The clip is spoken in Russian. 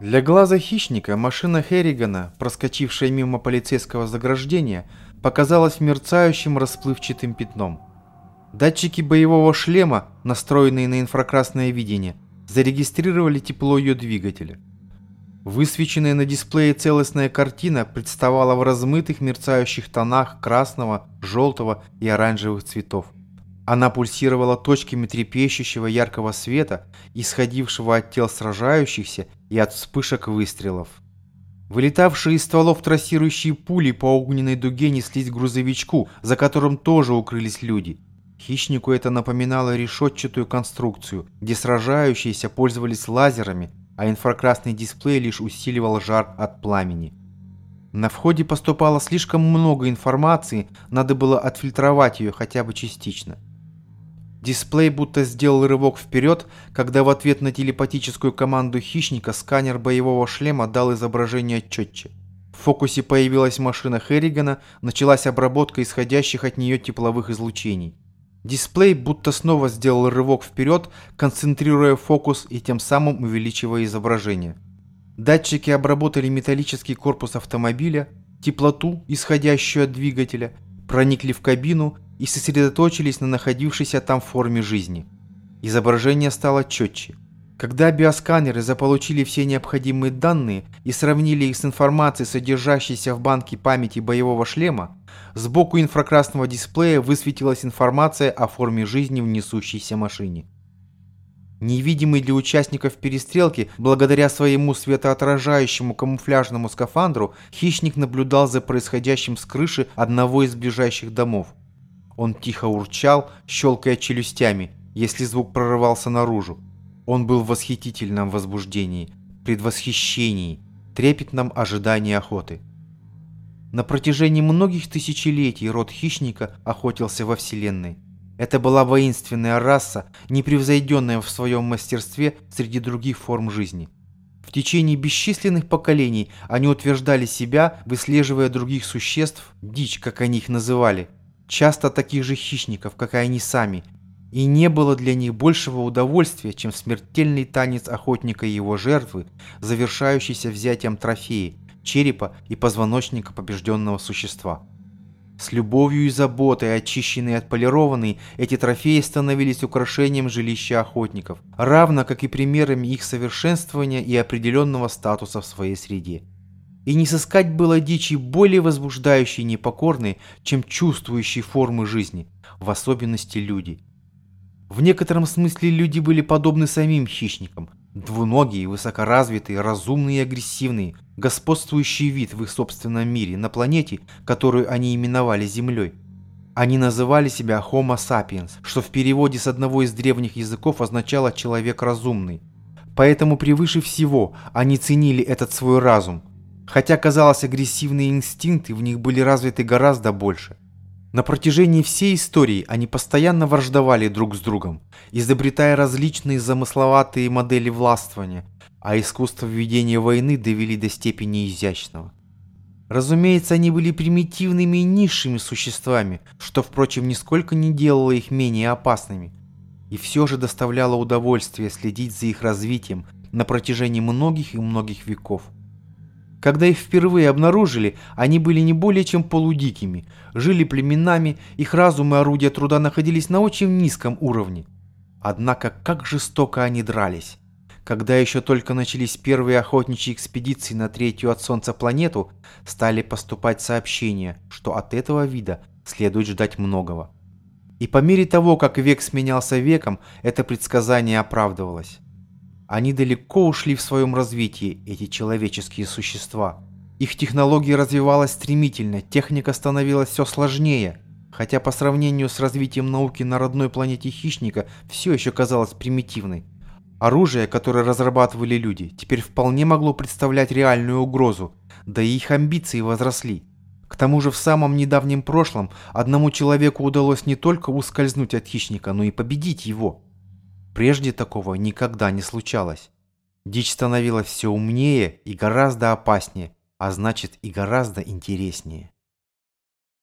Для глаза хищника машина Херригана, проскочившая мимо полицейского заграждения, показалась мерцающим расплывчатым пятном. Датчики боевого шлема, настроенные на инфракрасное видение, зарегистрировали тепло ее двигателя. Высвеченная на дисплее целостная картина представала в размытых мерцающих тонах красного, желтого и оранжевых цветов. Она пульсировала точками трепещущего яркого света, исходившего от тел сражающихся и от вспышек выстрелов. Вылетавшие из стволов трассирующие пули по огненной дуге неслись к грузовичку, за которым тоже укрылись люди. Хищнику это напоминало решетчатую конструкцию, где сражающиеся пользовались лазерами, а инфракрасный дисплей лишь усиливал жар от пламени. На входе поступало слишком много информации, надо было отфильтровать ее хотя бы частично. Дисплей будто сделал рывок вперед, когда в ответ на телепатическую команду хищника сканер боевого шлема дал изображение четче. В фокусе появилась машина Херригана, началась обработка исходящих от нее тепловых излучений. Дисплей будто снова сделал рывок вперед, концентрируя фокус и тем самым увеличивая изображение. Датчики обработали металлический корпус автомобиля, теплоту, исходящую от двигателя, проникли в кабину и сосредоточились на находившейся там форме жизни. Изображение стало четче. Когда биосканеры заполучили все необходимые данные и сравнили их с информацией, содержащейся в банке памяти боевого шлема, сбоку инфракрасного дисплея высветилась информация о форме жизни в несущейся машине. Невидимый для участников перестрелки, благодаря своему светоотражающему камуфляжному скафандру, хищник наблюдал за происходящим с крыши одного из ближайших домов. Он тихо урчал, щелкая челюстями, если звук прорывался наружу. Он был в восхитительном возбуждении, предвосхищении, трепетном ожидании охоты. На протяжении многих тысячелетий род хищника охотился во Вселенной. Это была воинственная раса, непревзойденная в своем мастерстве среди других форм жизни. В течение бесчисленных поколений они утверждали себя, выслеживая других существ, дичь, как они их называли – часто таких же хищников, как и они сами, и не было для них большего удовольствия, чем смертельный танец охотника и его жертвы, завершающийся взятием трофея, черепа и позвоночника побежденного существа. С любовью и заботой, очищенные и отполированные, эти трофеи становились украшением жилища охотников, равно как и примерами их совершенствования и определенного статуса в своей среде. И не сыскать было дичи более возбуждающей и непокорной, чем чувствующие формы жизни, в особенности люди. В некотором смысле люди были подобны самим хищникам, двуногие, высокоразвитые, разумные и агрессивные, господствующий вид в их собственном мире, на планете, которую они именовали Землей. Они называли себя Homo sapiens, что в переводе с одного из древних языков означало «человек разумный». Поэтому превыше всего они ценили этот свой разум – Хотя, казалось, агрессивные инстинкты в них были развиты гораздо больше. На протяжении всей истории они постоянно враждовали друг с другом, изобретая различные замысловатые модели властвования, а искусство ведения войны довели до степени изящного. Разумеется, они были примитивными и низшими существами, что, впрочем, нисколько не делало их менее опасными. И все же доставляло удовольствие следить за их развитием на протяжении многих и многих веков. Когда их впервые обнаружили, они были не более чем полудикими, жили племенами, их разум и орудия труда находились на очень низком уровне. Однако как жестоко они дрались. Когда еще только начались первые охотничьи экспедиции на третью от Солнца планету, стали поступать сообщения, что от этого вида следует ждать многого. И по мере того, как век сменялся веком, это предсказание оправдывалось. Они далеко ушли в своем развитии, эти человеческие существа. Их технология развивалась стремительно, техника становилась все сложнее, хотя по сравнению с развитием науки на родной планете хищника все еще казалось примитивной. Оружие, которое разрабатывали люди, теперь вполне могло представлять реальную угрозу, да и их амбиции возросли. К тому же в самом недавнем прошлом одному человеку удалось не только ускользнуть от хищника, но и победить его. Прежде такого никогда не случалось. Дичь становилась все умнее и гораздо опаснее, а значит и гораздо интереснее.